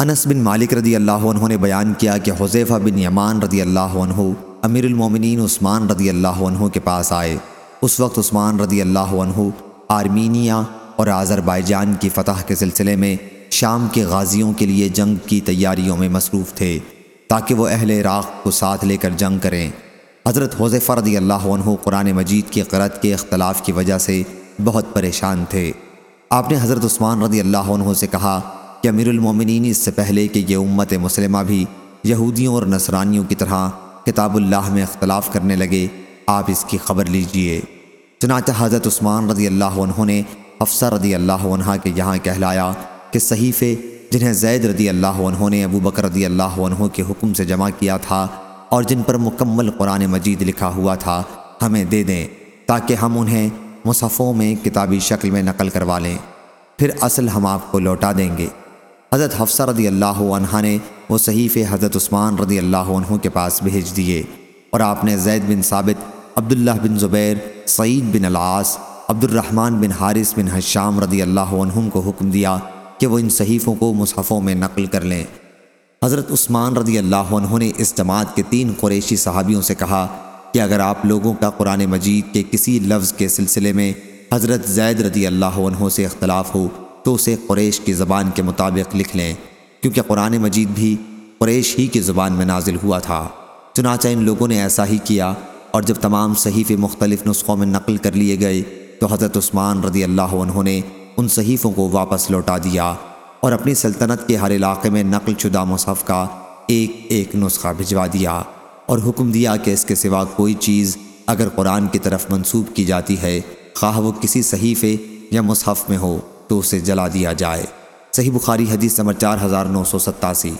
انس بن مالک رضی اللہ عنہ نے بیان کیا کہ حذیفہ بن یمان رضی اللہ عنہ امیر المومنین عثمان رضی اللہ عنہ کے پاس آئے۔ اس وقت عثمان رضی اللہ عنہ آرمینیا اور آذربائیجان کی فتح کے سلسلے میں شام کے غازیوں کے لیے جنگ کی تیاریوں میں مصروف تھے تاکہ وہ اہل عراق کو ساتھ لے کر جنگ کریں۔ حضرت حذیفہ رضی اللہ عنہ قرآن مجید کی قرت کے اختلاف کی وجہ سے بہت پریشان تھے۔ آپ نے حضرت عثمان رضی اللہ عنہ سے کہا کہ امیر المومنین اس سے پہلے کہ یہ امت مسلمہ بھی یہودیوں اور نصرانیوں کی طرح کتاب اللہ میں اختلاف کرنے لگے، آپ اس کی خبر لیجیے۔ چنانچہ حضرت عثمان رضی اللہ عنہ نے حفصہ رضی اللہ عنہ کے یہاں کہلایا کہ صحیفے جنہیں زید رضی اللہ عنہ نے ابو بکر رضی اللہ عنہ کے حکم سے جمع کیا تھا اور جن پر مکمل قرآن مجید لکھا ہوا تھا، ہمیں دے دیں تاکہ ہم انہیں مصحفوں میں کتابی شکل میں نقل کروا لیں۔ پھر اصل ہم آپ کو لوٹا دیں گے۔ حضرت حفصہ رضی اللہ عنہ نے وہ صحیف حضرت عثمان رضی اللہ عنہ کے پاس بھیج دیے اور آپ نے زید بن ثابت، عبداللہ بن زبیر، سعید بن العاص عبد الرحمن بن حارث بن حشام رضی اللہ عنہم کو حکم دیا کہ وہ ان صحیفوں کو مصحفوں میں نقل کر لیں۔ حضرت عثمان رضی اللہ عنہ نے اس جماعت کے تین قریشی صحابیوں سے کہا کہ اگر آپ لوگوں کا قرآن مجید کے کسی لفظ کے سلسلے میں حضرت زید رضی اللہ عنہ سے اختلاف ہو تو اسے قریش کی زبان کے مطابق لکھ لیں۔ کیونکہ قرآن مجید بھی قریش ہی کی زبان میں نازل ہوا تھا۔ چنانچہ ان لوگوں نے ایسا ہی کیا اور جب تمام صحیفے مختلف نسخوں میں نقل کر لیے گئے، تو حضرت عثمان رضی اللہ عنہ نے ان صحیفوں کو واپس لوٹا دیا اور اپنی سلطنت کے ہر علاقے میں نقل شدہ مصحف کا ایک ایک نسخہ بھجوا دیا اور حکم دیا کہ اس کے سوا کوئی چیز اگر قرآن کی طرف منسوب کی جاتی ہے، خواہ وہ کسی صحیفے یا مصحف میں ہو۔ تو اسے جلا دیا جائے۔ صحیح بخاری حدیث نمبر چار ہزار نو سو ستاسی۔